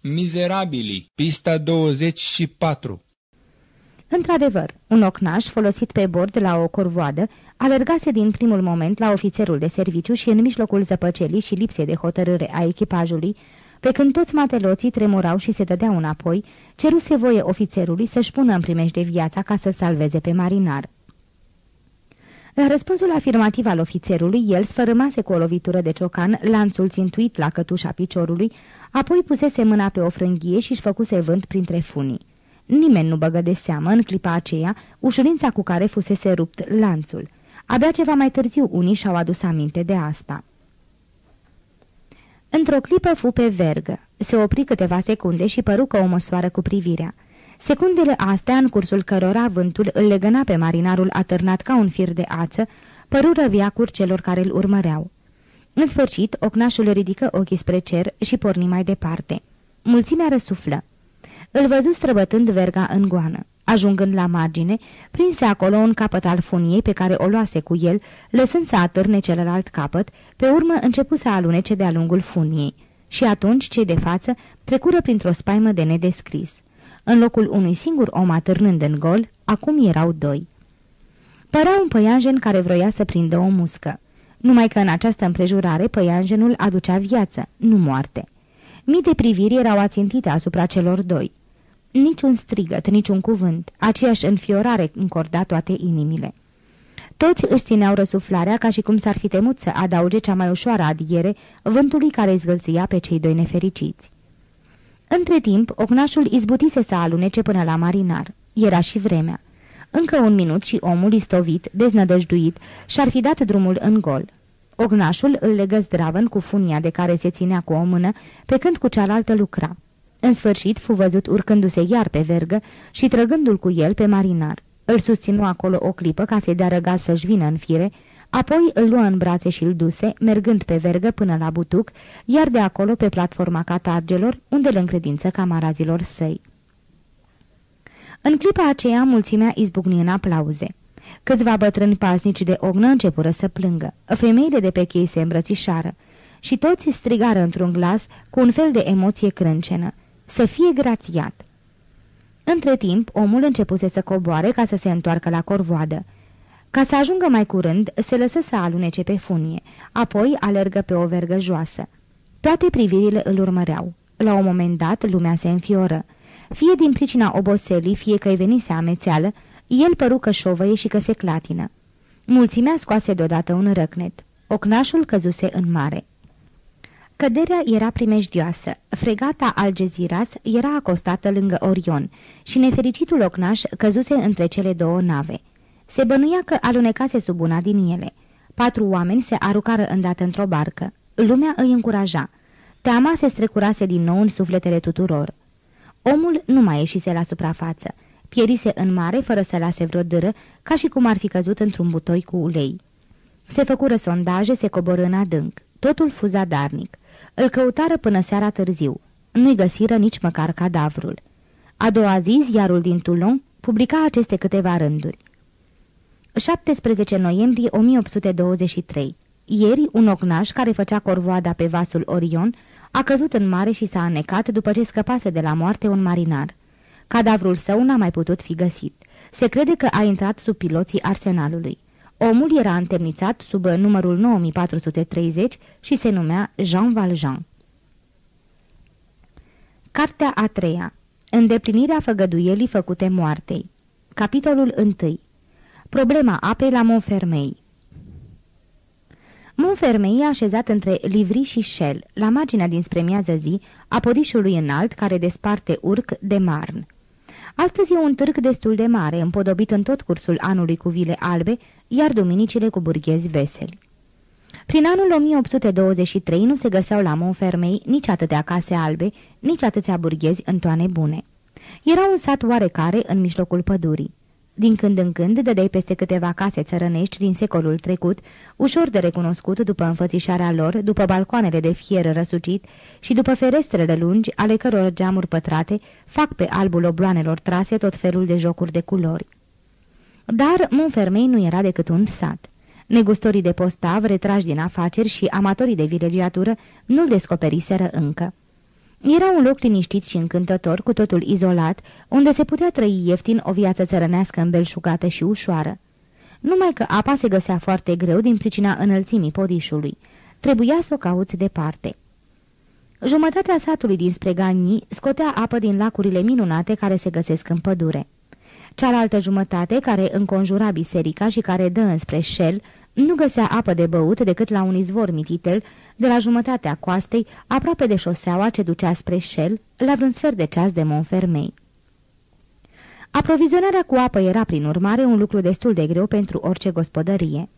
Mizerabili, pista 24 Într-adevăr, un ocnaș folosit pe bord la o corvoadă alergase din primul moment la ofițerul de serviciu și în mijlocul zăpăcelii și lipsei de hotărâre a echipajului, pe când toți mateloții tremurau și se dădeau înapoi, ceruse voie ofițerului să-și pună în primejde viața ca să salveze pe marinar. La răspunsul afirmativ al ofițerului, el sfărâmase cu o lovitură de ciocan lanțul țintuit la cătușa piciorului, apoi pusese mâna pe o frânghie și-și făcuse vânt printre funii. Nimeni nu băgă de seamă în clipa aceea ușurința cu care fusese rupt lanțul. Abia ceva mai târziu unii și-au adus aminte de asta. Într-o clipă fu pe vergă. Se opri câteva secunde și păru că o măsoară cu privirea. Secundele astea, în cursul cărora vântul îl legăna pe marinarul atârnat ca un fir de ață, părură viacuri celor care îl urmăreau. În sfârșit, ocnașul ridică ochii spre cer și porni mai departe. Mulțimea răsuflă. Îl văzu străbătând verga în goană. Ajungând la margine, prinse acolo un capăt al funiei pe care o luase cu el, lăsând să atârne celălalt capăt, pe urmă începu să alunece de-a lungul funiei. Și atunci cei de față trecură printr-o spaimă de nedescris. În locul unui singur om atârnând în gol, acum erau doi. Părea un păianjen care vroia să prindă o muscă. Numai că în această împrejurare păianjenul aducea viață, nu moarte. Mii de priviri erau ațintite asupra celor doi. Niciun strigăt, niciun cuvânt, aceeași înfiorare încorda toate inimile. Toți își țineau răsuflarea ca și cum s-ar fi temut să adauge cea mai ușoară adiere vântului care îi pe cei doi nefericiți. Între timp, ocnașul izbutise să alunece până la marinar. Era și vremea. Încă un minut și omul istovit, deznădăjduit, și-ar fi dat drumul în gol. Ognașul îl legă zdravăn cu funia de care se ținea cu o mână, pe când cu cealaltă lucra. În sfârșit, fu văzut urcându-se iar pe vergă și trăgându-l cu el pe marinar. Îl susținu acolo o clipă ca să-i dea răgaz să-și vină în fire, apoi îl luă în brațe și îl duse, mergând pe vergă până la butuc, iar de acolo pe platforma catargelor, unde le încredință camarazilor săi. În clipa aceea, mulțimea izbucni în aplauze. Câțiva bătrâni pasnici de ognă începură să plângă. Femeile de pe chei se îmbrățișară și toți strigară într-un glas cu un fel de emoție crâncenă. Să fie grațiat! Între timp, omul începuse să coboare ca să se întoarcă la corvoadă. Ca să ajungă mai curând, se lăsă să alunece pe funie, apoi alergă pe o vergă joasă. Toate privirile îl urmăreau. La un moment dat, lumea se înfioră. Fie din pricina oboselii, fie că-i venise amețeală, el păru că șovăie și că se clatină. Mulțimea scoase deodată un răcnet. Ocnașul căzuse în mare. Căderea era primejdioasă. Fregata Algeziras era acostată lângă Orion și nefericitul ocnaș căzuse între cele două nave. Se bănuia că alunecase sub una din ele. Patru oameni se arucară îndată într-o barcă. Lumea îi încuraja. Teama se strecurase din nou în sufletele tuturor. Omul nu mai ieșise la suprafață. Pierise în mare fără să lase vreo dâră, ca și cum ar fi căzut într-un butoi cu ulei. Se făcură sondaje, se coborâ în adânc. Totul fu zadarnic. Îl căutară până seara târziu. Nu-i găsiră nici măcar cadavrul. A doua zi, ziarul din Toulon publica aceste câteva rânduri. 17 noiembrie 1823 Ieri, un ocnaș care făcea corvoada pe vasul Orion a căzut în mare și s-a anecat după ce scăpase de la moarte un marinar. Cadavrul său n-a mai putut fi găsit. Se crede că a intrat sub piloții arsenalului. Omul era întemnițat sub numărul 9430 și se numea Jean Valjean. Cartea a treia Îndeplinirea făgăduielii făcute moartei Capitolul 1 Problema apei la Montfermei Montfermei e așezat între Livry și Shell, la marginea dinspre miază zi a podișului înalt care desparte Urc de Marne. Astăzi e un târg destul de mare, împodobit în tot cursul anului cu vile albe, iar duminicile cu burghezi veseli. Prin anul 1823 nu se găseau la Montfermei nici atâtea case albe, nici atâția burghezi în toane bune. Era un sat oarecare în mijlocul pădurii. Din când în când dădeai peste câteva case țărănești din secolul trecut, ușor de recunoscut după înfățișarea lor, după balcoanele de fier răsucit și după ferestrele lungi, ale căror geamuri pătrate fac pe albul obloanelor trase tot felul de jocuri de culori. Dar Montfermei nu era decât un sat. Negustorii de postav, retrași din afaceri și amatorii de vilegiatură nu-l descoperiseră încă. Era un loc liniștit și încântător, cu totul izolat, unde se putea trăi ieftin o viață țărănească îmbelșugată și ușoară. Numai că apa se găsea foarte greu din pricina înălțimii podișului. Trebuia să o cauți departe. Jumătatea satului dinspre Gagni scotea apă din lacurile minunate care se găsesc în pădure. Cealaltă jumătate, care înconjura biserica și care dă înspre șel, nu găsea apă de băut decât la un izvor mititel, de la jumătatea coastei, aproape de șoseaua ce ducea spre șel, la vreun sfert de ceas de Montfermei. Aprovizionarea cu apă era, prin urmare, un lucru destul de greu pentru orice gospodărie.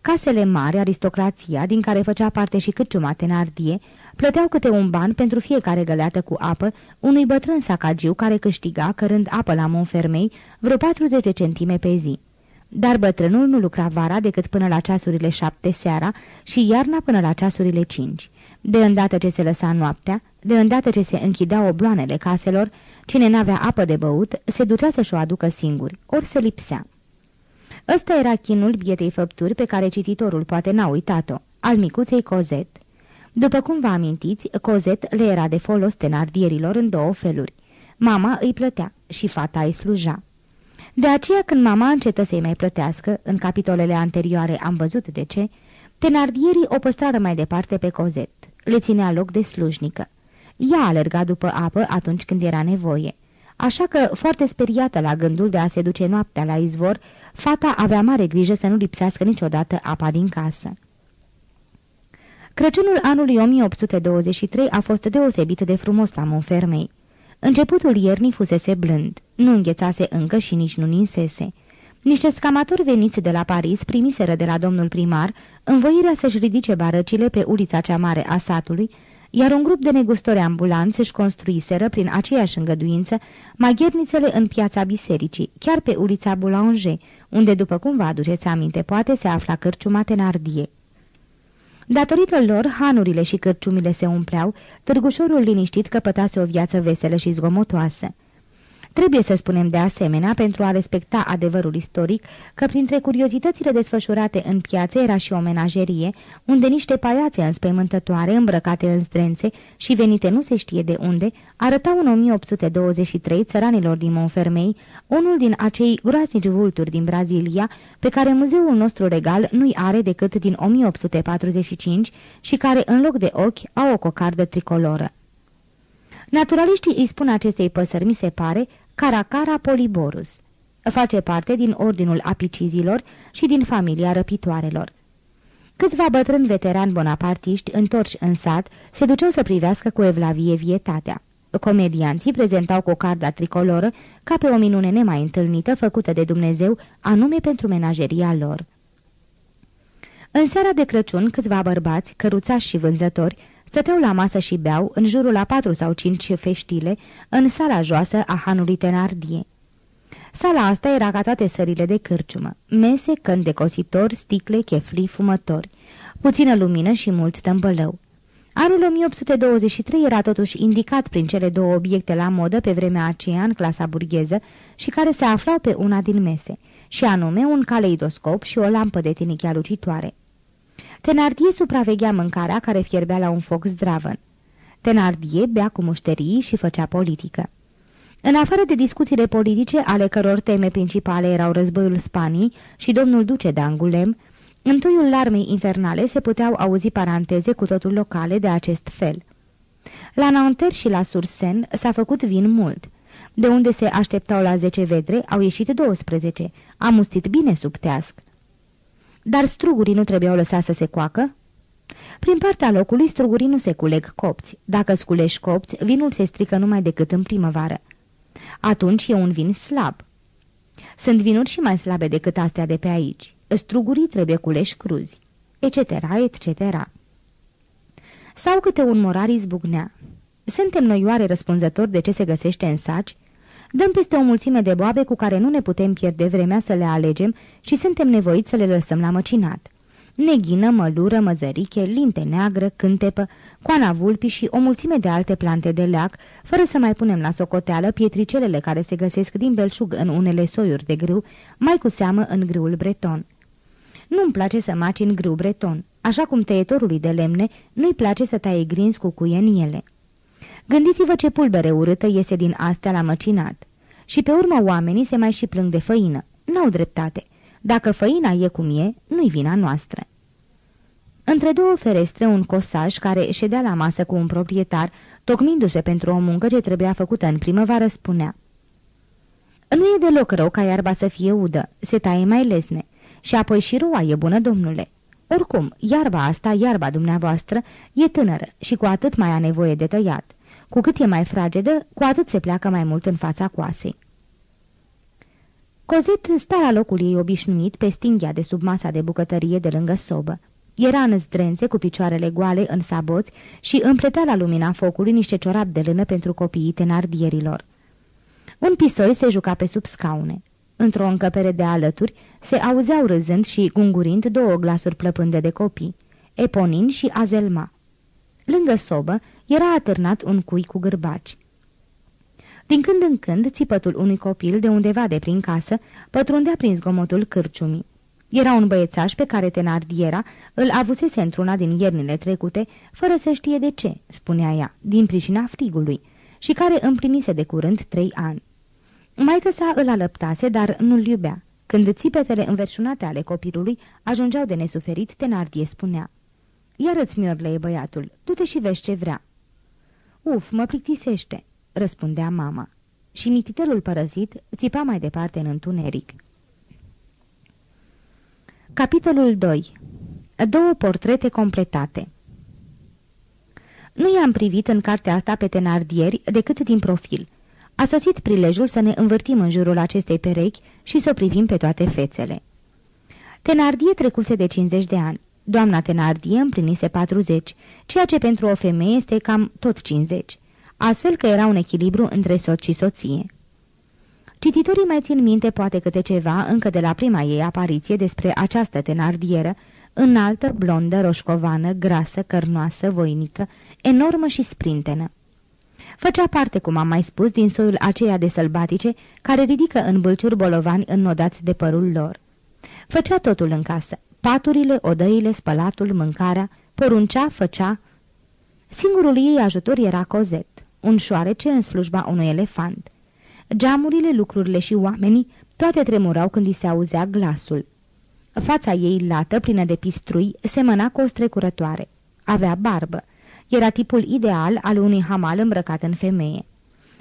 Casele mari, aristocrația, din care făcea parte și cârciuma Tenardie, plăteau câte un ban pentru fiecare găleată cu apă unui bătrân sacagiu care câștiga, cărând apă la Montfermei, vreo 40 centime pe zi. Dar bătrânul nu lucra vara decât până la ceasurile șapte seara și iarna până la ceasurile cinci. De îndată ce se lăsa noaptea, de îndată ce se închideau obloanele caselor, cine n-avea apă de băut se ducea să-și o aducă singuri, ori se lipsea. Ăsta era chinul bietei făpturi pe care cititorul poate n-a uitat-o, al micuței Cozet. După cum vă amintiți, Cozet le era de folos tenardierilor în două feluri. Mama îi plătea și fata îi sluja. De aceea când mama încetă să-i mai plătească, în capitolele anterioare am văzut de ce, tenardierii o păstrară mai departe pe Cozet. Le ținea loc de slujnică. Ea alerga după apă atunci când era nevoie. Așa că, foarte speriată la gândul de a se duce noaptea la izvor, fata avea mare grijă să nu lipsească niciodată apa din casă. Crăciunul anului 1823 a fost deosebit de frumos la Monfermei. Începutul iernii fusese blând, nu înghețase încă și nici nu ninsese. Niște scamatori veniți de la Paris primiseră de la domnul primar învoirea să-și ridice barăcile pe ulița cea mare a satului, iar un grup de negustori ambulanți își construiseră prin aceeași îngăduință maghernițele în piața bisericii, chiar pe ulița Boulanger, unde, după cum vă aduceți aminte, poate se afla cărciuma Tenardie. Datorită lor, hanurile și cărciumile se umpleau, târgușorul liniștit căpătase o viață veselă și zgomotoasă. Trebuie să spunem de asemenea, pentru a respecta adevărul istoric, că printre curiozitățile desfășurate în piață era și o menagerie, unde niște paiațe înspăimântătoare, îmbrăcate în zdrențe și venite nu se știe de unde, arătau în 1823 țăranilor din Monfermei, unul din acei groaznici vulturi din Brazilia, pe care muzeul nostru regal nu-i are decât din 1845 și care, în loc de ochi, au o cocardă tricoloră. Naturaliștii îi spun acestei păsări, mi se pare, Caracara poliborus. Face parte din ordinul apicizilor și din familia răpitoarelor. Câțiva bătrâni veterani bonapartiști, întorși în sat, se duceau să privească cu evlavie vietatea. Comedianții prezentau cocarda tricoloră ca pe o minune nemai întâlnită făcută de Dumnezeu, anume pentru menageria lor. În seara de Crăciun, câțiva bărbați, căruțași și vânzători, Stăteau la masă și beau, în jurul la patru sau cinci feștile, în sala joasă a hanului Tenardie. Sala asta era ca toate sările de cârciumă, mese, când de cositori, sticle, chefli, fumători, puțină lumină și mult tămbălău. Anul 1823 era totuși indicat prin cele două obiecte la modă pe vremea aceea în clasa burgheză și care se aflau pe una din mese, și anume un caleidoscop și o lampă de tinichea lucitoare. Tenardie supraveghea mâncarea care fierbea la un foc zdravăn. Tenardie bea cu mușterii și făcea politică. În afară de discuțiile politice, ale căror teme principale erau războiul Spanii și domnul duce de Angulem, în tuiul larmei infernale se puteau auzi paranteze cu totul locale de acest fel. La Nanterre și la Sursen s-a făcut vin mult. De unde se așteptau la 10 vedre, au ieșit 12. Am mustit bine sub teasc. Dar strugurii nu trebuiau lăsați să se coacă? Prin partea locului, strugurii nu se culeg copți. Dacă sculești copți, vinul se strică numai decât în primăvară. Atunci e un vin slab. Sunt vinuri și mai slabe decât astea de pe aici. Strugurii trebuie culeși cruzi, etc., etc. Sau câte un morar izbucnea. Suntem noi oare răspunzători de ce se găsește în saci? Dăm peste o mulțime de boabe cu care nu ne putem pierde vremea să le alegem și suntem nevoiți să le lăsăm la măcinat. Neghină, mălură, măzăriche, linte neagră, cântepă, coana vulpi și o mulțime de alte plante de leac, fără să mai punem la socoteală pietricelele care se găsesc din belșug în unele soiuri de grâu, mai cu seamă în grâul breton. Nu-mi place să maci în grâu breton, așa cum tăietorului de lemne nu-i place să taie grinzi cu cuie în ele. Gândiți-vă ce pulbere urâtă iese din astea la măcinat. Și pe urmă oamenii se mai și plâng de făină. N-au dreptate. Dacă făina e cum e, nu-i vina noastră. Între două ferestre, un cosaj care ședea la masă cu un proprietar, tocmindu-se pentru o muncă ce trebuia făcută în primăvară, spunea Nu e deloc rău ca iarba să fie udă, se taie mai lesne. Și apoi și roa e bună, domnule. Oricum, iarba asta, iarba dumneavoastră, e tânără și cu atât mai a nevoie de tăiat. Cu cât e mai fragedă, cu atât se pleacă mai mult în fața coasei. Cozet sta la locul ei obișnuit pe stinghia de sub masa de bucătărie de lângă sobă. Era în zdrențe cu picioarele goale în saboți și împletea la lumina focului niște ciorapi de lână pentru copiii tenardierilor. Un pisoi se juca pe sub scaune. Într-o încăpere de alături se auzeau râzând și gungurind două glasuri plăpânde de copii, Eponin și Azelma. Lângă sobă era atârnat un cui cu gârbaci. Din când în când, țipătul unui copil de undeva de prin casă pătrundea prin zgomotul cârciumii. Era un băiețaș pe care Tenardiera îl avusese într-una din iernile trecute, fără să știe de ce, spunea ea, din pricina frigului, și care împlinise de curând trei ani. Maică sa îl alăptase, dar nu-l iubea. Când țipetele înverșunate ale copilului ajungeau de nesuferit, Tenardie spunea, Iară-ți, miorle, băiatul, du-te și vezi ce vrea." Uf, mă plictisește," răspundea mama. Și mititelul părăsit țipa mai departe în întuneric. Capitolul 2. Două portrete completate Nu i-am privit în cartea asta pe tenardieri decât din profil. A sosit prilejul să ne învârtim în jurul acestei perechi și să o privim pe toate fețele. Tenardie trecuse de 50 de ani. Doamna Tenardie împlinise 40, ceea ce pentru o femeie este cam tot 50, astfel că era un echilibru între soț și soție. Cititorii mai țin minte poate câte ceva încă de la prima ei apariție despre această tenardieră, înaltă, blondă, roșcovană, grasă, cărnoasă, voinică, enormă și sprintenă. Făcea parte, cum am mai spus, din soiul aceea de sălbatice care ridică în bâlciuri bolovani înnodați de părul lor. Făcea totul în casă, paturile, odăile, spălatul, mâncarea, poruncea, făcea. Singurul ei ajutor era Cozet, un șoarece în slujba unui elefant. Geamurile, lucrurile și oamenii, toate tremurau când îi se auzea glasul. Fața ei lată, plină de pistrui, semăna cu o strecurătoare. Avea barbă. Era tipul ideal al unui hamal îmbrăcat în femeie.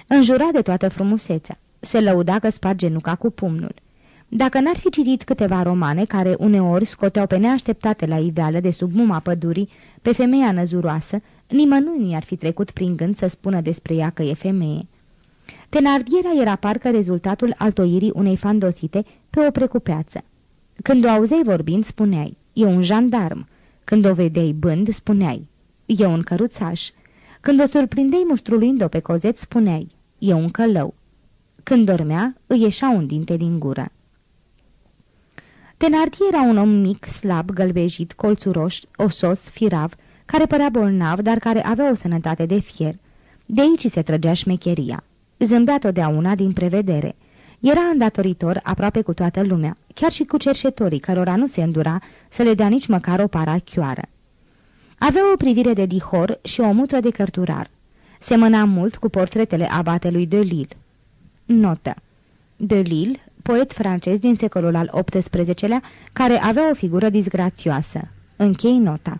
Înjura de toată frumusețea. Se lăuda că sparge nuca cu pumnul. Dacă n-ar fi citit câteva romane care uneori scoteau pe neașteptate la iveală de sub muma pădurii pe femeia năzuroasă, nimănui nu i-ar fi trecut prin gând să spună despre ea că e femeie. Tenardiera era parcă rezultatul altoirii unei fandosite pe o precupeață. Când o auzeai vorbind, spuneai, e un jandarm. Când o vedeai bând, spuneai, e un căruțaș. Când o surprindeai muștruluind-o pe cozet, spuneai, e un călău. Când dormea, îi ieșea un dinte din gură. Tenardier era un om mic, slab, gălbejit, colțuroș, osos, firav, care părea bolnav, dar care avea o sănătate de fier. De aici se trăgea șmecheria. Zâmbea totdeauna din prevedere. Era îndatoritor aproape cu toată lumea, chiar și cu cerșetorii, cărora nu se îndura să le dea nici măcar o parachioară. Avea o privire de dihor și o mutră de cărturar. Semăna mult cu portretele abatelui de Lille. Notă De Lille, poet francez din secolul al XVIII-lea, care avea o figură disgrațioasă. Închei nota.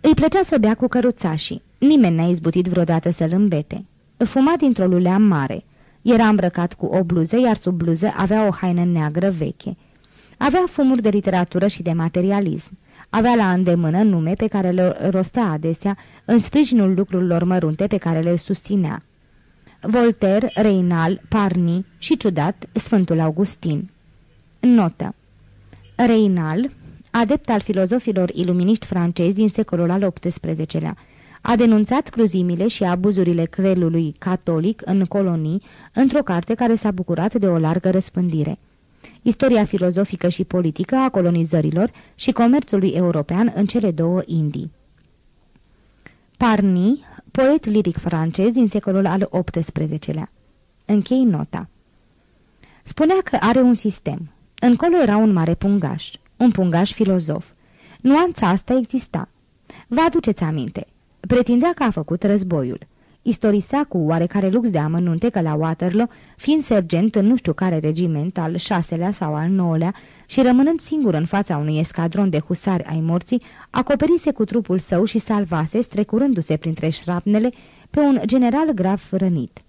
Îi plăcea să bea cu căruțașii. Nimeni n-a izbutit vreodată să-l îmbete. Fuma dintr-o lulea mare. Era îmbrăcat cu o bluză, iar sub bluză avea o haină neagră veche. Avea fumuri de literatură și de materialism. Avea la îndemână nume pe care le rostea adesea în sprijinul lucrurilor mărunte pe care le susținea. Voltaire, Reinal, Parny și, ciudat, Sfântul Augustin. Notă Reinal, adept al filozofilor iluminiști francezi din secolul al XVIII-lea, a denunțat cruzimile și abuzurile crelului catolic în colonii într-o carte care s-a bucurat de o largă răspândire. Istoria filozofică și politică a colonizărilor și comerțului european în cele două Indii. Parny, poet liric francez din secolul al XVIII-lea. Închei nota. Spunea că are un sistem. Încolo era un mare pungaș, un pungaș filozof. Nuanța asta exista. Vă aduceți aminte. Pretindea că a făcut războiul. Istorisea cu oarecare lux de amănunte că la Waterloo, fiind sergent în nu știu care regiment, al șaselea sau al nouălea, și rămânând singur în fața unui escadron de husari ai morții, acoperise cu trupul său și salvase, strecurându-se printre șrapnele, pe un general grav rănit.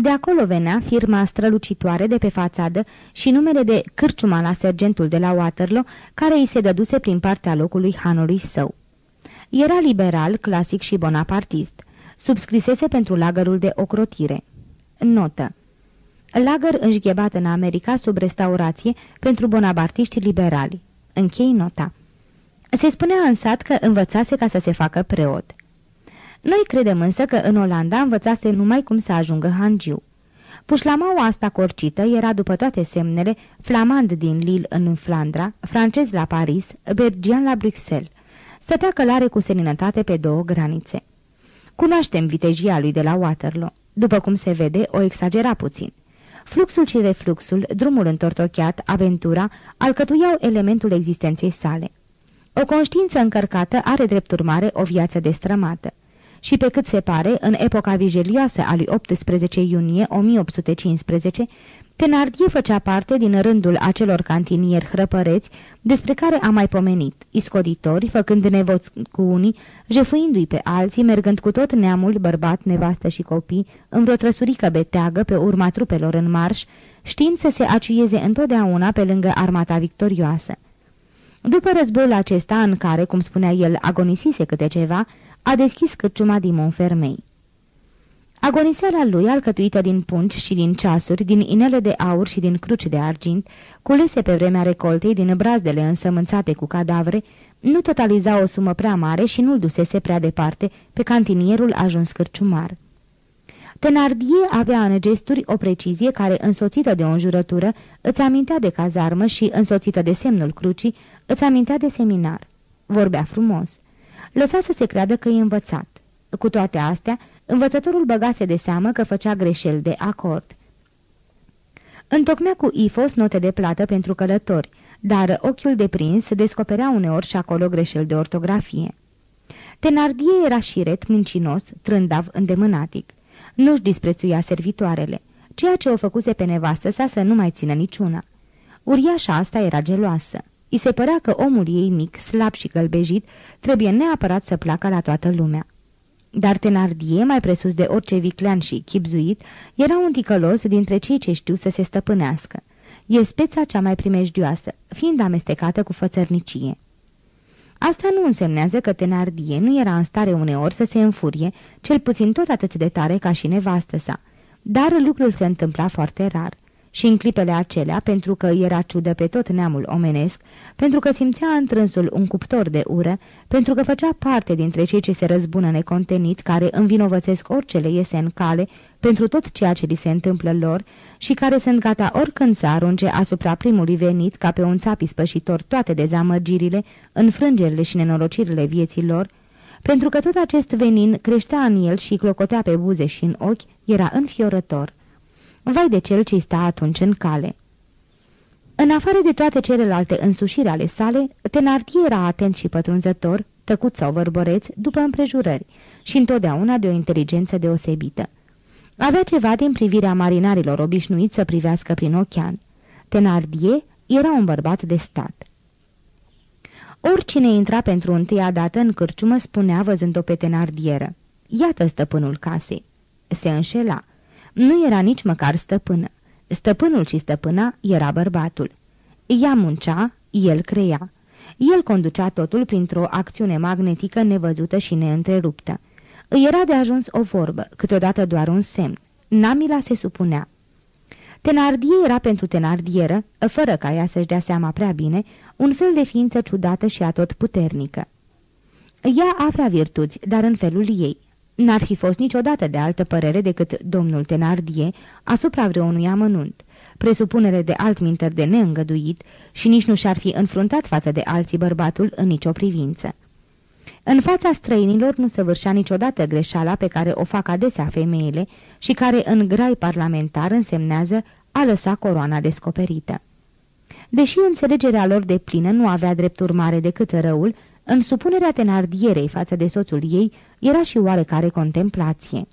De acolo venea firma strălucitoare de pe fațadă și numele de cârciuma la sergentul de la Waterloo, care îi se dăduse prin partea locului hanului său. Era liberal, clasic și bonapartist. Subscrisese pentru lagărul de ocrotire. Notă Lagăr înșghebat în America sub restaurație pentru bonapartiști liberali. Închei nota. Se spunea în sat că învățase ca să se facă preot. Noi credem însă că în Olanda învățase numai cum să ajungă hangiu. Pușlamaua asta corcită era după toate semnele flamand din Lille în Flandra, francez la Paris, belgian la Bruxelles. Stătea călare cu seninătate pe două granițe. Cunoaștem vitejia lui de la Waterloo. După cum se vede, o exagera puțin. Fluxul și refluxul, drumul întortocheat, aventura, alcătuiau elementul existenței sale. O conștiință încărcată are drept urmare o viață destrămată și pe cât se pare, în epoca vijelioasă a lui 18 iunie 1815, Tenardie făcea parte din rândul acelor cantinieri hrăpăreți despre care am mai pomenit, iscoditori, făcând nevoți cu unii, jefuindu-i pe alții, mergând cu tot neamul, bărbat, nevastă și copii, în vreo trăsurică beteagă pe urma trupelor în marș, știind să se aciuieze întotdeauna pe lângă armata victorioasă. După războiul acesta, în care, cum spunea el, agonisise câte ceva, a deschis cârciuma din Monfermei. Agoniseala lui, alcătuită din pungi și din ceasuri, din inele de aur și din cruci de argint, culese pe vremea recoltei din brazdele însămânțate cu cadavre, nu totaliza o sumă prea mare și nu-l dusese prea departe pe cantinierul ajuns cârciumar. Tenardie avea în gesturi o precizie care, însoțită de o înjurătură, îți amintea de cazarmă și, însoțită de semnul crucii, îți amintea de seminar. Vorbea frumos lăsa să se creadă că e învățat. Cu toate astea, învățătorul băgase de seamă că făcea greșeli de acord. Întocmea cu ifos note de plată pentru călători, dar ochiul de prins descoperea uneori și acolo greșeli de ortografie. Tenardie era șiret, mincinos, trândav, îndemânatic. Nu-și disprețuia servitoarele, ceea ce o făcuse pe nevastă sa să nu mai țină niciuna. Uriașa asta era geloasă. I se părea că omul ei mic, slab și gălbejit, trebuie neapărat să placă la toată lumea. Dar Tenardie, mai presus de orice viclean și chipzuit, era un ticălos dintre cei ce știu să se stăpânească. E speța cea mai primejdioasă, fiind amestecată cu fățărnicie. Asta nu însemnează că Tenardie nu era în stare uneori să se înfurie, cel puțin tot atât de tare ca și nevastă sa, dar lucrul se întâmpla foarte rar și în clipele acelea, pentru că era ciudă pe tot neamul omenesc, pentru că simțea întrânsul un cuptor de ură, pentru că făcea parte dintre cei ce se răzbună necontenit, care învinovățesc orice le iese în cale pentru tot ceea ce li se întâmplă lor și care sunt gata oricând să arunce asupra primului venit ca pe un țap ispășitor toate dezamăgirile, înfrângerile și nenorocirile vieții lor, pentru că tot acest venin creștea în el și clocotea pe buze și în ochi, era înfiorător. Vai de cel ce sta atunci în cale. În afară de toate celelalte însușiri ale sale, Tenartie era atent și pătrunzător, tăcut sau vărbăreț, după împrejurări și întotdeauna de o inteligență deosebită. Avea ceva din privirea marinarilor obișnuiți să privească prin ochean. Tenardie era un bărbat de stat. Oricine intra pentru întâia dată în cârciumă spunea văzând-o pe Tenardieră. Iată stăpânul casei. Se înșela. Nu era nici măcar stăpână. Stăpânul și stăpâna era bărbatul. Ea muncea, el crea. El conducea totul printr-o acțiune magnetică nevăzută și neîntreruptă. Îi era de ajuns o vorbă, câteodată doar un semn. Namila se supunea. Tenardie era pentru tenardieră, fără ca ea să-și dea seama prea bine, un fel de ființă ciudată și atot puternică. Ea avea virtuți, dar în felul ei. N-ar fi fost niciodată de altă părere decât domnul Tenardie asupra vreunui amănunt, presupunere de altminteri de neîngăduit și nici nu și-ar fi înfruntat față de alții bărbatul în nicio privință. În fața străinilor nu se vârșea niciodată greșeala pe care o fac adesea femeile și care în grai parlamentar însemnează a lăsa coroana descoperită. Deși înțelegerea lor de plină nu avea drept urmare decât răul, În supunerea tenardierei față de soțul ei era și oarecare contemplație.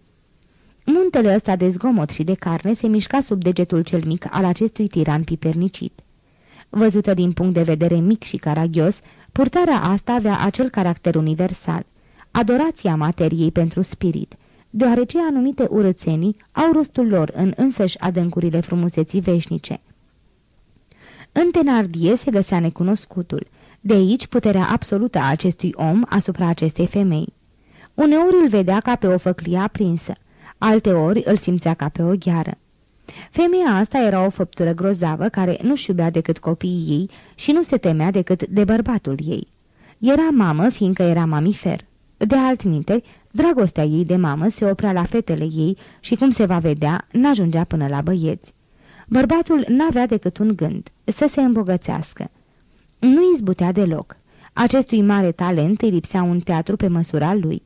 Muntele ăsta de zgomot și de carne se mișca sub degetul cel mic al acestui tiran pipernicit. Văzută din punct de vedere mic și caragios, purtarea asta avea acel caracter universal, adorația materiei pentru spirit, deoarece anumite urățenii au rostul lor în însăși adâncurile frumuseții veșnice. În Tenardie se găsea necunoscutul, de aici puterea absolută a acestui om asupra acestei femei. Uneori îl vedea ca pe o făclie aprinsă, alteori îl simțea ca pe o gheară. Femeia asta era o făptură grozavă care nu-și iubea decât copiii ei și nu se temea decât de bărbatul ei. Era mamă fiindcă era mamifer. De altminteri, dragostea ei de mamă se oprea la fetele ei și, cum se va vedea, n-ajungea până la băieți. Bărbatul n-avea decât un gând, să se îmbogățească. Nu izbutea deloc. Acestui mare talent îi lipsea un teatru pe măsura lui.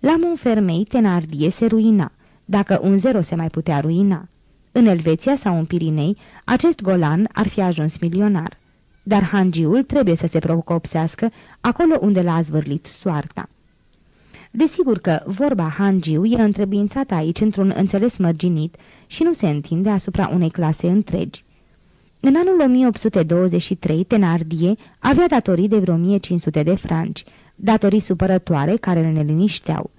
La Monfermei, Tenardie se ruina, dacă un zero se mai putea ruina. În Elveția sau în Pirinei, acest golan ar fi ajuns milionar. Dar hangiul trebuie să se procopsească acolo unde l-a zvârlit soarta. Desigur că vorba hangiu e întrebințată aici într-un înțeles mărginit și nu se întinde asupra unei clase întregi. În anul 1823, Tenardie avea datorii de vreo 1500 de franci, datorii supărătoare care ne linișteau.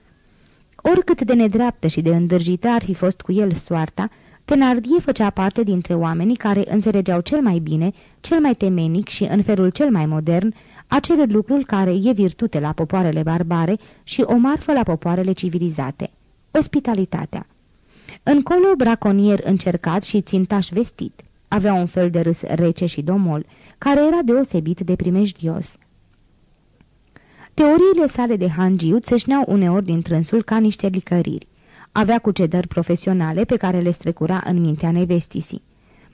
Oricât de nedreaptă și de îndârjită ar fi fost cu el soarta, Tenardie făcea parte dintre oamenii care înțelegeau cel mai bine, cel mai temenic și în felul cel mai modern acele lucruri care e virtute la popoarele barbare și o marfă la popoarele civilizate. Ospitalitatea. Încolo braconier încercat și țintaș vestit. Avea un fel de râs rece și domol, care era deosebit de primejdios. Teoriile sale de hangiu țâșneau uneori din trânsul ca niște licăriri. Avea cucedări profesionale pe care le strecura în mintea nevestisii.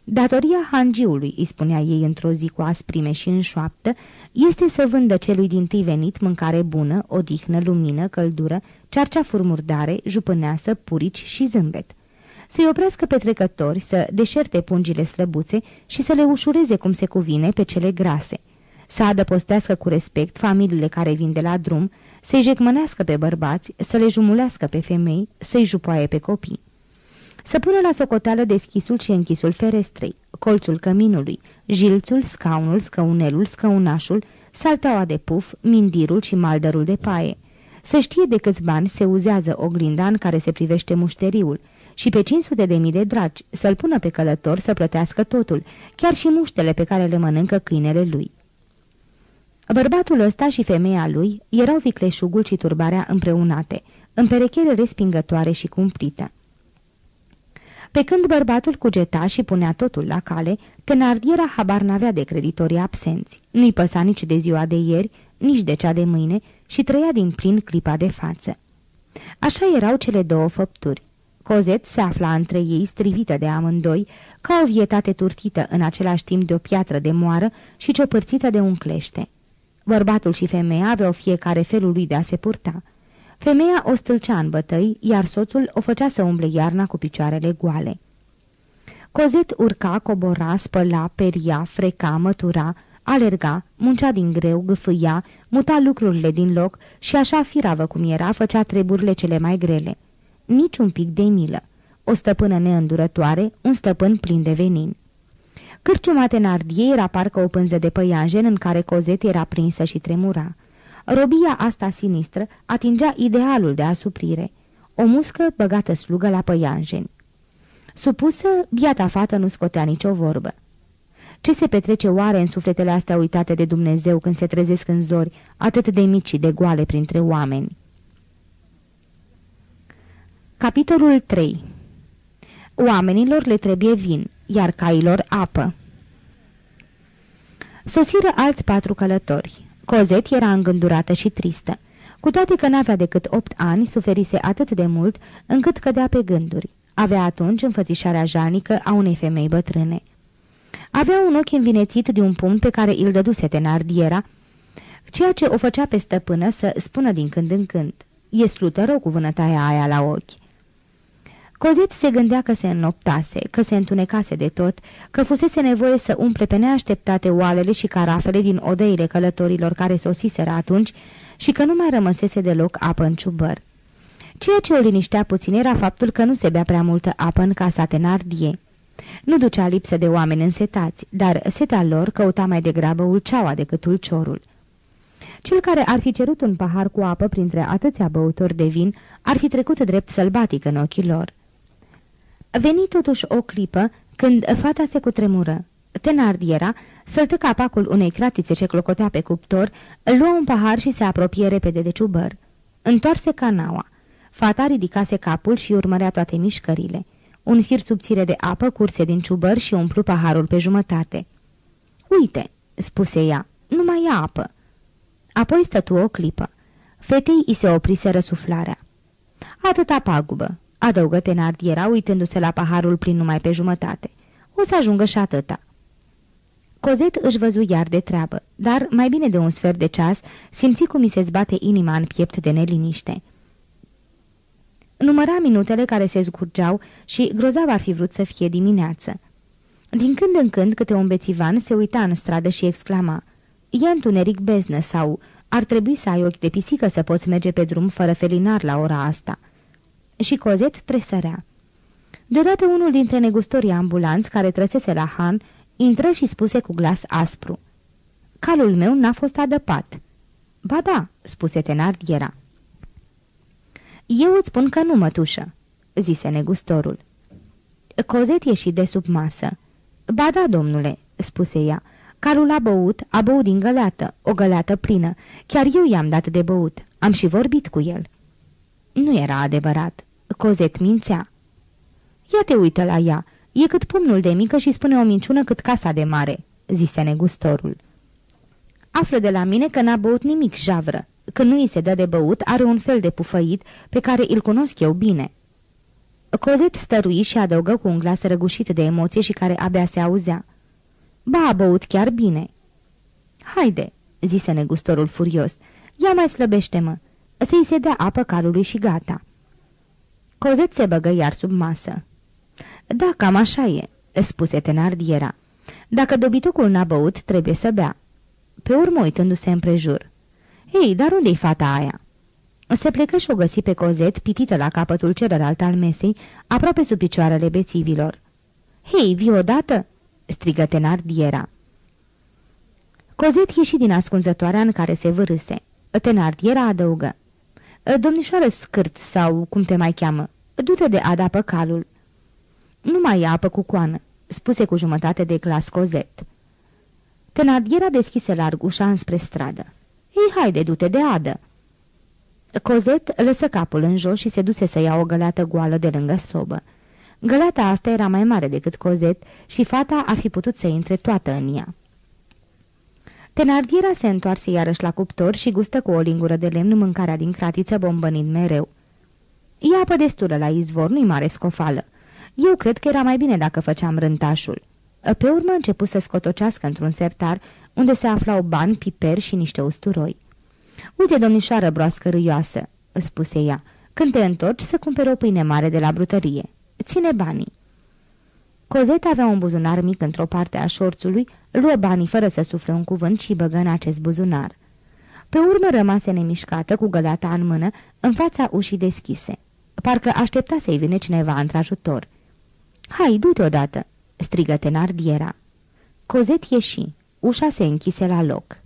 Datoria hangiului, îi spunea ei într-o zi cu asprime și în șoaptă, este să vândă celui din tâi venit mâncare bună, odihnă, lumină, căldură, cearceafuri murdare, jupâneasă, purici și zâmbet. Să-i oprească pe trecători, să deșerte pungile slăbuțe și să le ușureze cum se cuvine pe cele grase. Să adăpostească cu respect familiile care vin de la drum, să-i jecmănească pe bărbați, să le jumulească pe femei, să-i jupoaie pe copii. Să pună la socoteală deschisul și închisul ferestrei, colțul căminului, jilțul, scaunul, scăunelul, scăunașul, saltaua de puf, mindirul și maldărul de paie. Să știe de câți bani se uzează oglinda în care se privește mușteriul și pe 500 de mii de dragi să-l pună pe călător să plătească totul, chiar și muștele pe care le mănâncă câinele lui. Bărbatul ăsta și femeia lui erau vicleșugul și turbarea împreunate, în perechere respingătoare și cumplită. Pe când bărbatul cugeta și punea totul la cale, Tenardiera habar n-avea de creditorii absenți. Nu-i păsa nici de ziua de ieri, nici de cea de mâine și trăia din plin clipa de față. Așa erau cele două făpturi. Cozet se afla între ei, strivită de amândoi, ca o vietate turtită în același timp de o piatră de moară și ciopărțită de un clește. Bărbatul și femeia aveau fiecare felul lui de a se purta. Femeia o stâlcea în bătăi, iar soțul o făcea să umble iarna cu picioarele goale. Cozet urca, cobora, spăla, peria, freca, mătura, alerga, muncea din greu, gâfâia, muta lucrurile din loc și așa firavă cum era, făcea treburile cele mai grele. Nici un pic de milă. O stăpână neîndurătoare, un stăpân plin de venin. Cârciuma Tenardie era parcă o pânză de păianjen în care Cozet era prinsă și tremura. Robia asta sinistră atingea idealul de asuprire, o muscă băgată slugă la păianjeni. Supusă, biata fată nu scotea nicio vorbă. Ce se petrece oare în sufletele astea uitate de Dumnezeu când se trezesc în zori, atât de mici și de goale printre oameni? Capitolul 3 Oamenilor le trebuie vin, iar cailor apă. Sosiră alți patru călători. Cozet era îngândurată și tristă. Cu toate că n-avea decât opt ani, suferise atât de mult încât cădea pe gânduri. Avea atunci înfățișarea janică a unei femei bătrâne. Avea un ochi învinețit de un pumn pe care îl dăduse tenardiera, ceea ce o făcea pe stăpână să spună din când în când. E slută rău cu vânătaia aia la ochi. Cozet se gândea că se înnoptase, că se întunecase de tot, că fusese nevoie să umple pe neașteptate oalele și carafele din odăile călătorilor care sosiseră atunci și că nu mai rămăsese deloc apă în ciubăr. Ceea ce o liniștea puțin era faptul că nu se bea prea multă apă în casa Tenardie. Nu ducea lipsă de oameni însetați, dar seta lor căuta mai degrabă ulceaua decât ulciorul. Cel care ar fi cerut un pahar cu apă printre atâția băutori de vin ar fi trecut drept sălbatic în ochii lor. Veni totuși o clipă când fata se cutremură. Tenardiera săltă capacul unei cratițe ce clocotea pe cuptor, luă un pahar și se apropie repede de ciubăr. Întoarse canaua. Fata ridicase capul și urmărea toate mișcările. Un fir subțire de apă curse din ciubăr și umplu paharul pe jumătate. Uite," spuse ea, nu mai ia apă." Apoi stătu o clipă. Fetei i se oprise răsuflarea. Atâta pagubă, adăugă Tenardiera uitându-se la paharul plin numai pe jumătate. O să ajungă și atâta. Cozet își văzu iar de treabă, dar mai bine de un sfert de ceas simți cum mi se zbate inima în piept de neliniște. Număra minutele care se zgurgeau și grozav ar fi vrut să fie dimineață. Din când în când câte un bețivan se uita în stradă și exclama E întuneric beznă sau ar trebui să ai ochi de pisică să poți merge pe drum fără felinar la ora asta. Și Cozet tresărea. Deodată unul dintre negustorii ambulanți care trăsese la Han intră și spuse cu glas aspru. Calul meu n-a fost adăpat." Ba da," spuse Tenardiera. Eu îți spun că nu, mătușă," zise negustorul. Cozet ieși de sub masă. Ba da, domnule," spuse ea. Carul a băut, a băut din găleată, o găleată plină. Chiar eu i-am dat de băut. Am și vorbit cu el." Nu era adevărat. Cozet mințea. Ia te uită la ea. E cât pumnul de mică și spune o minciună cât casa de mare," zise negustorul. Află de la mine că n-a băut nimic javră. Când nu îi se dă de băut, are un fel de pufăit pe care îl cunosc eu bine." Cozet stărui și adăugă cu un glas răgușit de emoție și care abia se auzea. Ba, a băut chiar bine." Haide," zise negustorul furios, ia mai slăbește-mă, să-i se dea apă calului și gata." Cozet se băgă iar sub masă. Da, cam așa e," spuse Tenardiera. Dacă dobitocul n-a băut, trebuie să bea." Pe urmă, uitându-se împrejur. Ei, dar unde-i fata aia?" Se plecă și o găsi pe Cozet, pitită la capătul celălalt al mesei, aproape sub picioarele bețivilor. Hei, vii odată?" strigă Tenardiera. Cozet ieși din ascunzătoarea în care se vârâse. Tenardiera adăugă. Domnișoară scârt sau cum te mai cheamă, du-te de adapă calul." Nu mai e apă cu coană," spuse cu jumătate de glas Cozet. Tenardiera deschise larg ușa înspre stradă. Ei, haide, du-te de adă!" Cozet lăsă capul în jos și se duse să ia o găleată goală de lângă sobă. Găleata asta era mai mare decât Cozet și fata ar fi putut să intre toată în ea. Tenardiera se întoarse iarăși la cuptor și gustă cu o lingură de lemn mâncarea din cratiță bombănind mereu. E apă destulă la izvor, nu-i mare scofală. Eu cred că era mai bine dacă făceam rântașul. Pe urmă începu să scotocească într-un sertar unde se aflau bani, piper și niște usturoi. Uite, domnișoară broască râioasă," spuse ea, când te întorci să cumpere o pâine mare de la brutărie. Ține banii." Cozet avea un buzunar mic într-o parte a șorțului, luă banii fără să sufle un cuvânt și băgă în acest buzunar. Pe urmă rămase nemișcată, cu găleata în mână, în fața ușii deschise. Parcă aștepta să-i vină cineva într-ajutor. Hai, du-te odată!" strigă Tenardiera. Cozet ieși. Ușa se închise la loc.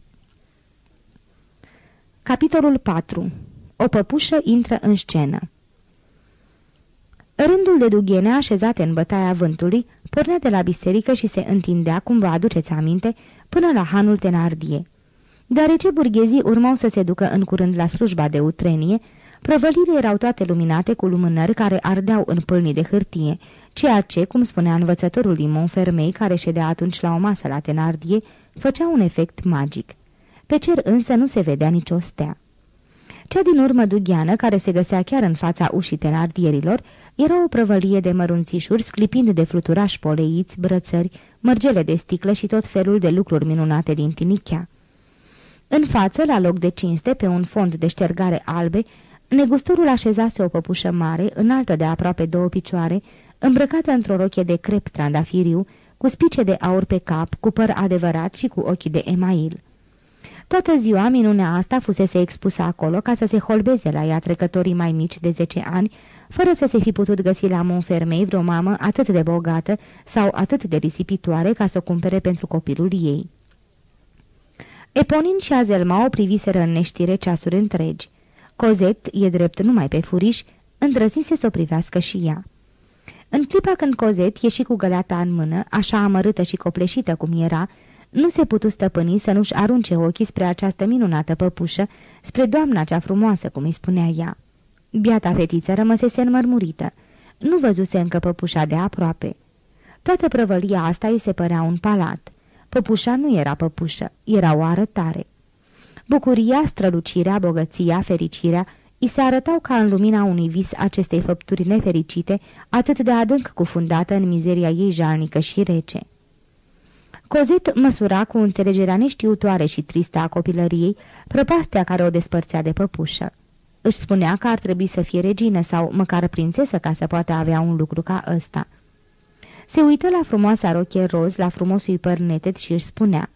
Capitolul 4. O păpușă intră în scenă. Rândul de dughene așezate în bătaia vântului pornea de la biserică și se întindea, cum vă aduceți aminte, până la hanul Tenardie. Deoarece burghezii urmau să se ducă în curând la slujba de utrenie, prăvălirile erau toate luminate cu lumânări care ardeau în pâlnii de hârtie, ceea ce, cum spunea învățătorul din Montfermei, care ședea atunci la o masă la Tenardie, făcea un efect magic. Pe cer însă nu se vedea nicio stea. Cea din urmă dugheană, care se găsea chiar în fața ușii tenardierilor, era o prăvălie de mărunțișuri sclipind de fluturași poleiți, brățări, mărgele de sticlă și tot felul de lucruri minunate din tinichea. În față, la loc de cinste, pe un fond de ștergare albe, Negustorul așezase o păpușă mare, înaltă de aproape două picioare, îmbrăcată într-o rochie de crep trandafiriu, cu spice de aur pe cap, cu păr adevărat și cu ochii de email. Toată ziua minunea asta fusese expusă acolo ca să se holbeze la ea trecătorii mai mici de 10 ani, fără să se fi putut găsi la Monfermei vreo mamă atât de bogată sau atât de risipitoare ca să o cumpere pentru copilul ei. Eponin și Azelma o priviseră în neștire ceasuri întregi. Cozet, e drept numai pe furiș, îndrăzise să o privească și ea. În clipa când Cozet ieși cu găleata în mână, așa amărâtă și copleșită cum era, nu se putu stăpâni să nu-și arunce ochii spre această minunată păpușă, spre doamna cea frumoasă, cum îi spunea ea. Biata fetiță rămăsese înmărmurită. Nu văzuse încă păpușa de aproape. Toată prăvălia asta îi se părea un palat. Păpușa nu era păpușă, era o arătare. Bucuria, strălucirea, bogăția, fericirea îi se arătau ca în lumina unui vis acestei făpturi nefericite, atât de adânc cufundată în mizeria ei jalnică și rece. Cozet măsura cu înțelegerea neștiutoare și tristă a copilăriei prăpastea care o despărțea de păpușă. Își spunea că ar trebui să fie regină sau măcar prințesă ca să poată avea un lucru ca ăsta. Se uită la frumoasa rochie roz, la frumosul păr neted și își spunea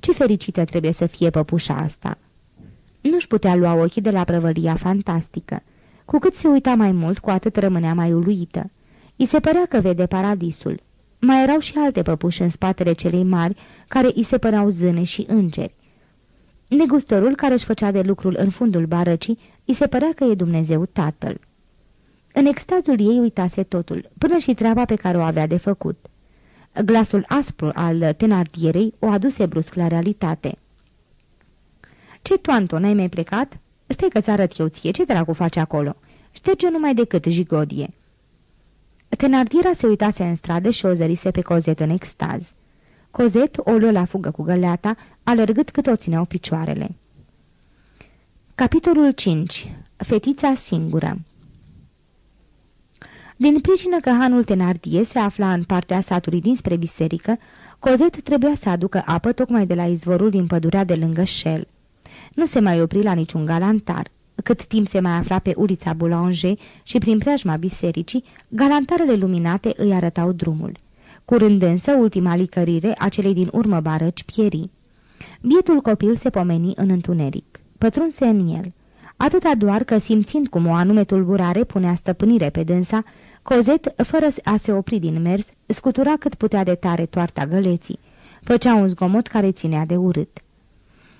Ce fericită trebuie să fie păpușa asta!" Nu-și putea lua ochii de la prăvălia fantastică. Cu cât se uita mai mult, cu atât rămânea mai uluită. I se părea că vede paradisul. Mai erau și alte păpuși în spatele celei mari, care îi se păreau zâne și îngeri. Negustorul, care își făcea de lucrul în fundul barăcii, îi se părea că e Dumnezeu Tatăl. În extazul ei uitase totul, până și treaba pe care o avea de făcut. Glasul aspru al tenardierei o aduse brusc la realitate. Ce, tu, n-ai mai plecat? Stai că-ți arăt eu ție, ce dracu face acolo? Șterge numai decât jigodie." Tenardiera se uitase în stradă și o zărise pe Cozet în extaz. Cozet o luă la fugă cu găleata, alergât cât o țineau picioarele. Capitolul 5. Fetița singură Din pricină că hanul Tenardie se afla în partea satului dinspre biserică, Cozet trebuia să aducă apă tocmai de la izvorul din pădurea de lângă Shell. Nu se mai opri la niciun galantar. Cât timp se mai afla pe ulița Boulanger și prin preajma bisericii, galantarele luminate îi arătau drumul. Curând însă, ultima licărire a celei din urmă barăci pieri. Bietul copil se pomeni în întuneric. Pătrunse în el. Atâta doar că, simțind cum o anume tulburare punea stăpânire pe dânsa, Cozet, fără a se opri din mers, scutura cât putea de tare toarta găleții. Făcea un zgomot care ținea de urât.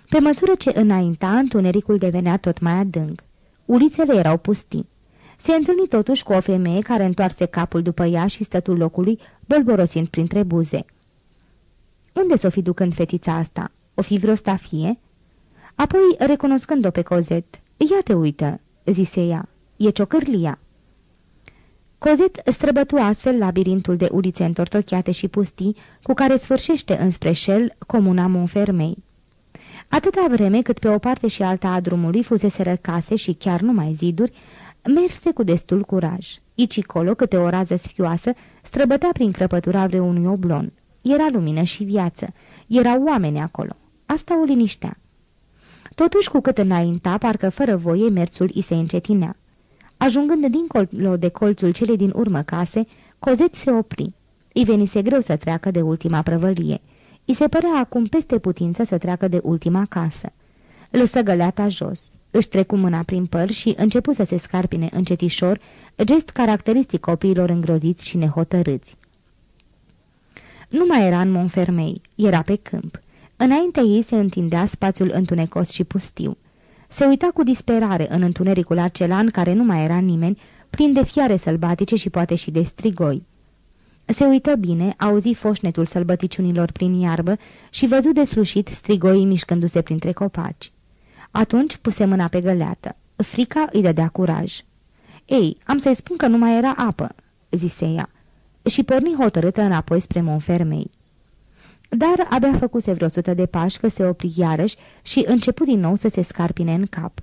Pe măsură ce înainta, întunericul devenea tot mai adânc. Ulițele erau pustii. Se întâlni totuși cu o femeie care întoarse capul după ea și stătul locului, bolborosind printre buze. Unde s-o fi ducând fetița asta? O fi vreo stafie?" Apoi, recunoscând-o pe Cozet, Ia te uită," zise ea, e ciocârlia." Cozet străbătu astfel labirintul de ulițe întortocheate și pustii, cu care sfârșește înspre șel comuna Monfermei. Atâta vreme cât pe o parte și alta a drumului fusese case și chiar numai ziduri, merse cu destul curaj. Ici colo, câte o rază sfioasă, străbătea prin crăpătura vreunui oblon. Era lumină și viață. Erau oameni acolo. Asta o liniștea. Totuși, cu cât înainta, parcă fără voie, merțul îi se încetinea. Ajungând dincolo de colțul celei din urmă case, Cozet se opri. Îi venise greu să treacă de ultima prăvălie. I se părea acum peste putință să treacă de ultima casă. Lăsă găleata jos, își trecu mâna prin păr și începu să se scarpine încetișor, gest caracteristic copiilor îngroziți și nehotărâți. Nu mai era în Monfermei, era pe câmp. Înaintea ei se întindea spațiul întunecos și pustiu. Se uita cu disperare în întunericul acela în care nu mai era nimeni, plin de fiare sălbatice și poate și de strigoi. Se uită bine, auzi foșnetul sălbăticiunilor prin iarbă și văzu deslușit strigoii mișcându-se printre copaci. Atunci puse mâna pe găleată. Frica îi dădea curaj. Ei, am să-i spun că nu mai era apă," zise ea, și porni hotărâtă înapoi spre Monfermei. Dar abia făcuse vreo sută de pași că se opri iarăși și început din nou să se scarpine în cap.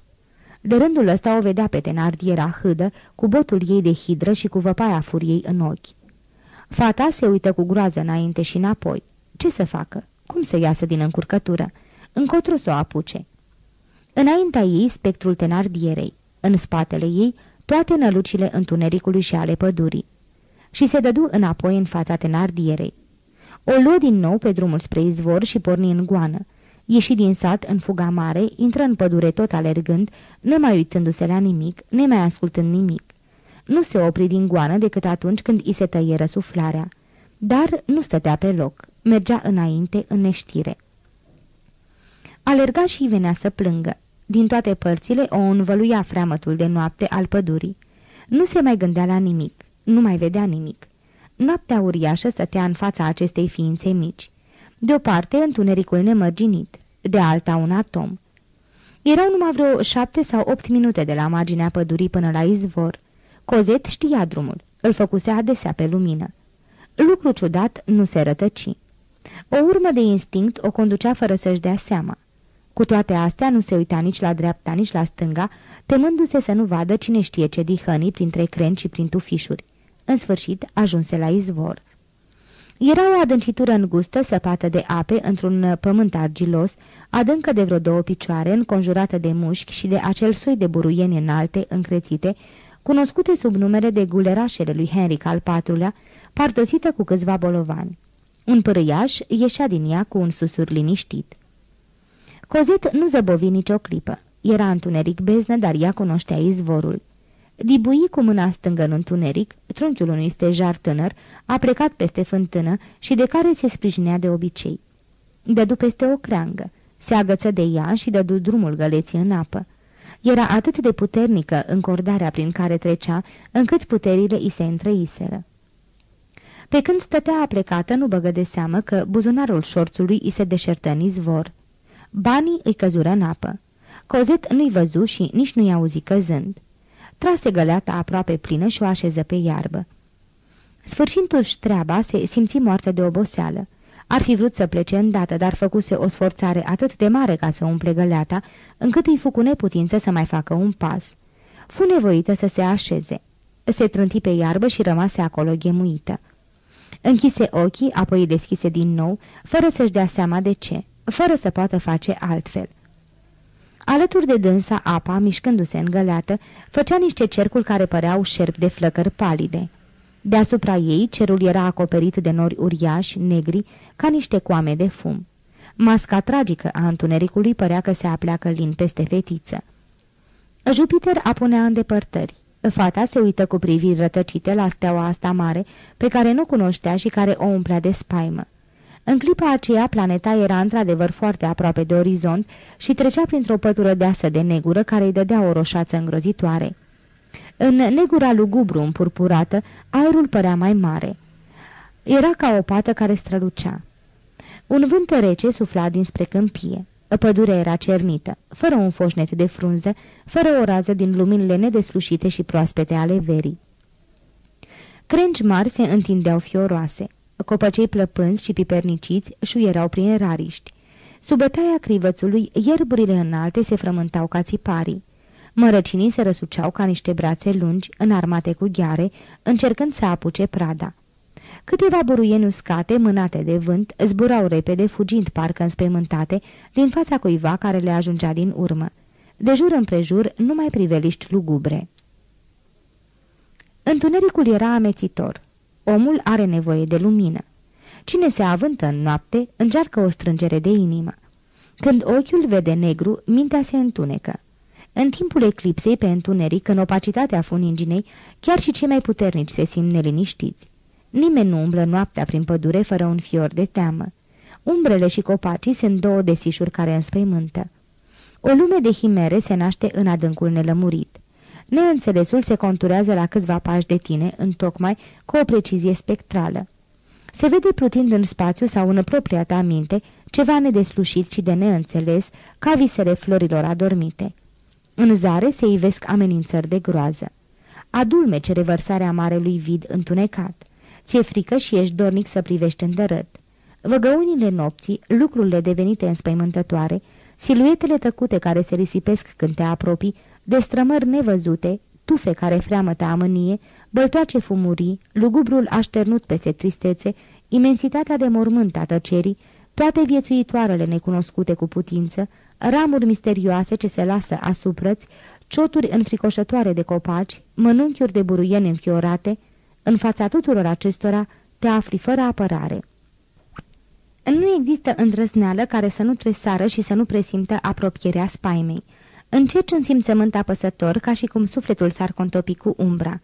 De rândul ăsta o vedea pe tenardiera hâdă, cu botul ei de hidră și cu văpaia furiei în ochi. Fata se uită cu groază înainte și înapoi. Ce să facă? Cum să iasă din încurcătură? Încotru să o apuce. Înaintea ei spectrul tenardierei. În spatele ei, toate nălucile întunericului și ale pădurii. Și se dădu înapoi în fața tenardierei. O luă din nou pe drumul spre izvor și porni în goană. Ieși din sat în fuga mare, intră în pădure tot alergând, nemai uitându-se la nimic, nemai ascultând nimic. Nu se opri din goană decât atunci când i se tăie răsuflarea. Dar nu stătea pe loc, mergea înainte în neștire. Alerga și venea să plângă. Din toate părțile o învăluia freamătul de noapte al pădurii. Nu se mai gândea la nimic, nu mai vedea nimic. Noaptea uriașă stătea în fața acestei ființe mici. De o parte, întunericul nemărginit, de alta un atom. Erau numai vreo șapte sau opt minute de la marginea pădurii până la izvor. Cozet știa drumul, îl făcuse adesea pe lumină. Lucru ciudat nu se rătăci. O urmă de instinct o conducea fără să-și dea seama. Cu toate astea nu se uita nici la dreapta, nici la stânga, temându-se să nu vadă cine știe ce dihănii printre crengi și prin tufișuri. În sfârșit ajunse la izvor. Era o adâncitură îngustă, săpată de ape, într-un pământ argilos, adâncă de vreo două picioare, înconjurată de mușchi și de acel soi de buruieni înalte, încrețite, cunoscute sub numere de gulerașele lui Henric al IV-lea, partosită cu câțiva bolovani. Un părâiaș ieșea din ea cu un susur liniștit. Cozet nu zăbovi nicio clipă. Era întuneric beznă, dar ea cunoștea izvorul. Dibui cu mâna stângă în întuneric, trunchiul unui stejar tânăr a plecat peste fântână și de care se sprijinea de obicei. Dădu peste o creangă, se agăță de ea și dădu drumul găleții în apă. Era atât de puternică încordarea prin care trecea, încât puterile îi se întrăiseră. Pe când stătea aplecată, nu băgă de seamă că buzunarul șorțului îi se deșertă în izvor. Banii îi căzură în apă. Cozet nu-i văzu și nici nu-i auzi căzând. Trase găleata aproape plină și o așeză pe iarbă. Sfârșindu-și treaba, se simți moartă de oboseală. Ar fi vrut să plece îndată, dar făcuse o sforțare atât de mare ca să umple găleata, încât îi fu cu neputință să mai facă un pas. Fu nevoită să se așeze. Se trânti pe iarbă și rămase acolo ghemuită. Închise ochii, apoi deschise din nou, fără să-și dea seama de ce, fără să poată face altfel. Alături de dânsa, apa, mișcându-se în găleată, făcea niște cercuri care păreau șerpi de flăcări palide. Deasupra ei, cerul era acoperit de nori uriași, negri, ca niște coame de fum. Masca tragică a întunericului părea că se apleacă lin peste fetiță. Jupiter apunea îndepărtări. Fata se uită cu priviri rătăcite la steaua asta mare, pe care nu cunoștea și care o umplea de spaimă. În clipa aceea, planeta era într-adevăr foarte aproape de orizont și trecea printr-o pătură deasă de negură care îi dădea o roșață îngrozitoare. În negura lugubru împurpurată, aerul părea mai mare. Era ca o pată care strălucea. Un vânt rece sufla dinspre câmpie. Pădurea era cernită, fără un foșnet de frunză, fără o rază din luminile nedeslușite și proaspete ale verii. Crengi mari se întindeau fioroase. Copăcei plăpânzi și piperniciți șuierau prin rariști. Sub bătaia crivățului, ierburile înalte se frământau ca țiparii. Mărăcinii se răsuceau ca niște brațe lungi, înarmate cu gheare, încercând să apuce prada. Câteva buruieni uscate, mânate de vânt, zburau repede, fugind parcă înspăimântate, din fața cuiva care le ajungea din urmă. De jur împrejur, numai priveliști lugubre. Întunericul era amețitor. Omul are nevoie de lumină. Cine se avântă în noapte, încearcă o strângere de inimă. Când ochiul vede negru, mintea se întunecă. În timpul eclipsei pe întuneric, în opacitatea funinginei, chiar și cei mai puternici se simt neliniștiți. Nimeni nu umblă noaptea prin pădure fără un fior de teamă. Umbrele și copacii sunt două desișuri care înspăimântă. O lume de himere se naște în adâncul nelămurit. Neînțelesul se conturează la câțiva pași de tine, întocmai cu o precizie spectrală. Se vede plutind în spațiu sau în propria ta minte ceva nedeslușit și de neînțeles, ca visele florilor adormite. În zare se ivesc amenințări de groază. Adulmece revărsarea marelui vid întunecat. Ți-e frică și ești dornic să privești îndărât. Văgăunile nopții, lucrurile devenite înspăimântătoare, siluetele tăcute care se risipesc când te apropii, destrămări nevăzute, tufe care freamătă amânie, băltoace fumurii, lugubrul așternut peste tristețe, imensitatea de mormânt a tăcerii, toate viețuitoarele necunoscute cu putință, ramuri misterioase ce se lasă asuprăți, cioturi înfricoșătoare de copaci, mănunchiuri de buruieni înfiorate, în fața tuturor acestora te afli fără apărare. Nu există îndrăzneală care să nu tresară și să nu presimtă apropierea spaimei. Încerci un simțământ apăsător ca și cum sufletul s-ar contopi cu umbra.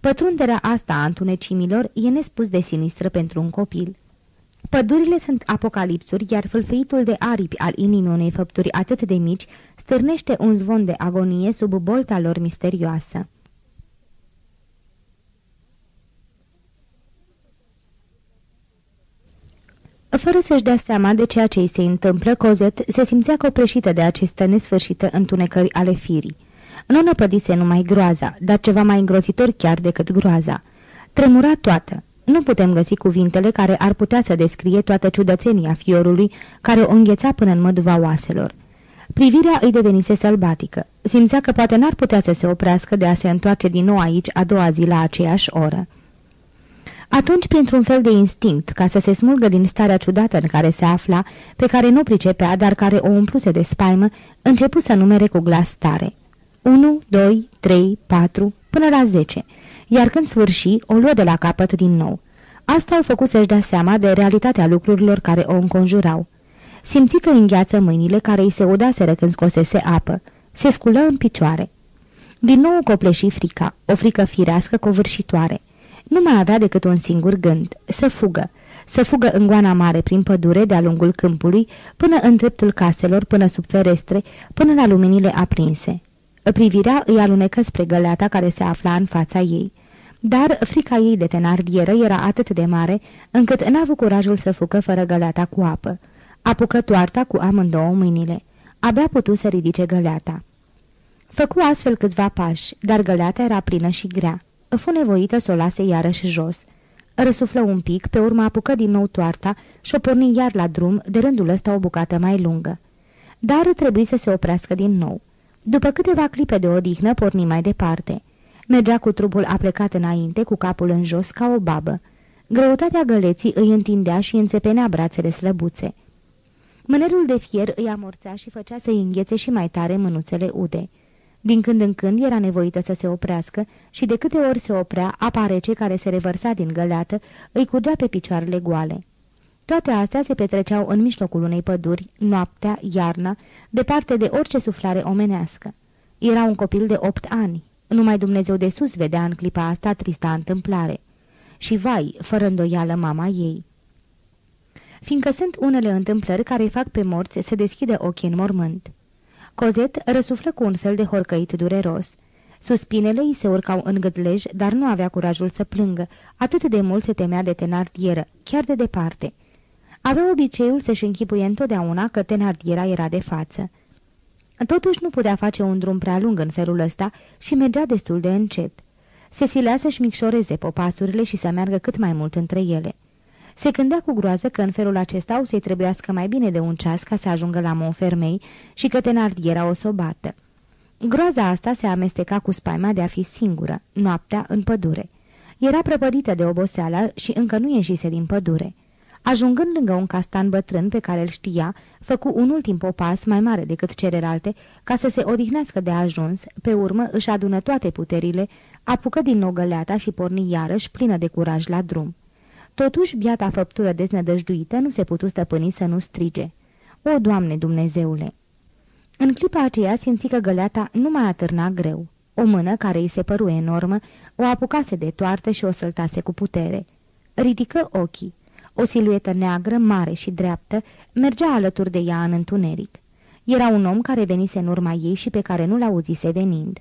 Pătrunderea asta a întunecimilor e nespus de sinistră pentru un copil. Pădurile sunt apocalipsuri, iar fâlfâitul de aripi al inimii unei făpturi atât de mici stârnește un zvon de agonie sub bolta lor misterioasă. Fără să-și dea seama de ceea ce îi se întâmplă, Cozet se simțea copleșită de aceste nesfârșită întunecări ale firii. Nu năpădise numai groaza, dar ceva mai îngrozitor chiar decât groaza. Tremura toată. Nu putem găsi cuvintele care ar putea să descrie toată ciudățenia fiorului care o îngheța până în măduva oaselor. Privirea îi devenise sălbatică. Simțea că poate n-ar putea să se oprească de a se întoarce din nou aici a doua zi la aceeași oră. Atunci, printr-un fel de instinct, ca să se smulgă din starea ciudată în care se afla, pe care nu pricepea, dar care o umpluse de spaimă, începu să numere cu glas tare. 1, 2, 3, 4, până la 10, iar când sfârși, o luă de la capăt din nou. Asta au făcut să-și dea seama de realitatea lucrurilor care o înconjurau. Simți că îngheață mâinile care îi se udaseră când scosese apă. Se sculă în picioare. Din nou copleși frica, o frică firească covârșitoare. Nu mai avea decât un singur gând, să fugă. Să fugă în goana mare prin pădure de-a lungul câmpului, până în dreptul caselor, până sub ferestre, până la luminile aprinse. Privirea îi alunecă spre găleata care se afla în fața ei. Dar frica ei de tenardieră era atât de mare, încât n-a avut curajul să fugă fără găleata cu apă. Apucă toarta cu amândouă mâinile. Abia putu să ridice găleata. Făcu astfel câțiva pași, dar găleata era plină și grea fu nevoită să o lase iarăși jos. Răsuflă un pic, pe urmă apucă din nou toarta și o porni iar la drum, de rândul ăsta o bucată mai lungă. Dar trebuie să se oprească din nou. După câteva clipe de odihnă, porni mai departe. Mergea cu trupul aplecat înainte, cu capul în jos, ca o babă. Greutatea găleții îi întindea și înțepenea brațele slăbuțe. Mânerul de fier îi amorțea și făcea să-i înghețe și mai tare mânuțele ude. Din când în când era nevoită să se oprească și de câte ori se oprea, apa rece care se revărsa din găleată îi curgea pe picioarele goale. Toate astea se petreceau în mijlocul unei păduri, noaptea, iarna, departe de orice suflare omenească. Era un copil de opt ani. Numai Dumnezeu de sus vedea în clipa asta trista întâmplare. Și vai, fără îndoială mama ei. Fiindcă sunt unele întâmplări care îi fac pe morți să deschidă ochii în mormânt. Cozet răsuflă cu un fel de horcăit dureros. Suspinele îi se urcau în gâdlej, dar nu avea curajul să plângă, atât de mult se temea de tenardieră, chiar de departe. Avea obiceiul să-și închipuie întotdeauna că tenardiera era de față. Totuși nu putea face un drum prea lung în felul ăsta și mergea destul de încet. Se silea să-și micșoreze popasurile și să meargă cât mai mult între ele. Se gândea cu groază că în felul acesta o să-i trebuiască mai bine de un ceas ca să ajungă la Montfermei și că Tenardier o să o bată. Groaza asta se amesteca cu spaima de a fi singură, noaptea în pădure. Era prăpădită de oboseală și încă nu ieșise din pădure. Ajungând lângă un castan bătrân pe care îl știa, făcu un ultim popas mai mare decât celelalte, ca să se odihnească de ajuns, pe urmă își adună toate puterile, apucă din nou găleata și porni iarăși plină de curaj la drum. Totuși, biata făptură deznădăjduită nu se putu stăpâni să nu strige. O, Doamne Dumnezeule! În clipa aceea simți că găleata nu mai atârna greu. O mână, care îi se păru enormă, o apucase de toartă și o săltase cu putere. Ridică ochii. O siluetă neagră, mare și dreaptă, mergea alături de ea în întuneric. Era un om care venise în urma ei și pe care nu l-auzise venind.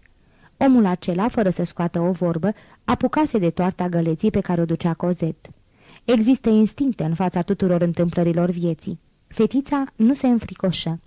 Omul acela, fără să scoată o vorbă, apucase de toarta găleții pe care o ducea Cozet. Există instincte în fața tuturor întâmplărilor vieții. Fetița nu se înfricoșă.